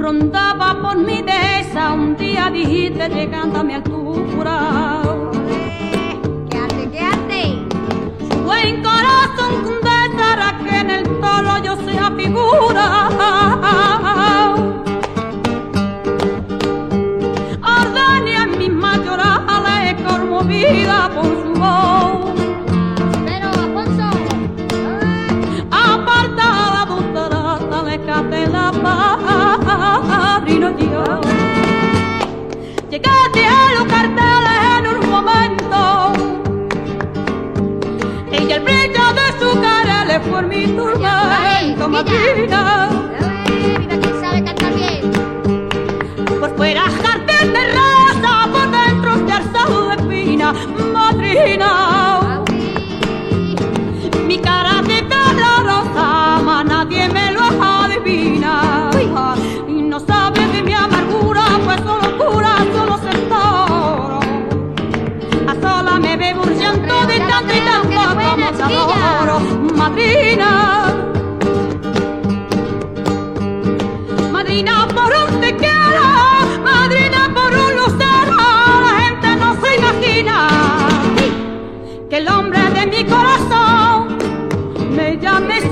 rondaba por mi dehesa, un día dijiste llegando a mi altura. Quédate, quédate. Buen corazón condesara que en el toro yo sea figura. Ordenia mis mayorales conmovida por su voz. Tormento madrina Mira quién sabe cantar bien. por fuera jardín de rosa por dentro de arzado de pina madrina mi cara de rosa, mas nadie me lo adivina. Y no sabe de mi amargura, pues solo cura, solo se toro. A sola me bebo un llanto de tanto y buena, como. Madrina, madrina por un te quiero, madrina por un lucero, la gente no se imagina que el hombre de mi corazón me llame